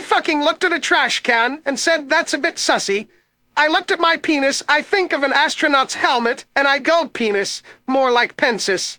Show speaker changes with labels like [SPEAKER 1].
[SPEAKER 1] I fucking looked at a trash can and said that's a bit sussy. I looked at my penis, I think of an astronaut's helmet, and I go penis, more like pensis.